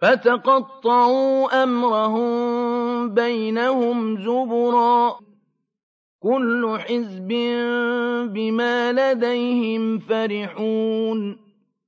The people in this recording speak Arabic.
فَتَقَطَّعُوا أَمْرَهُم بَيْنَهُمْ زُبُرًا ۖ. كُلُّ حِزْبٍ بِمَا لَدَيْهِمْ فَرِحُونَ.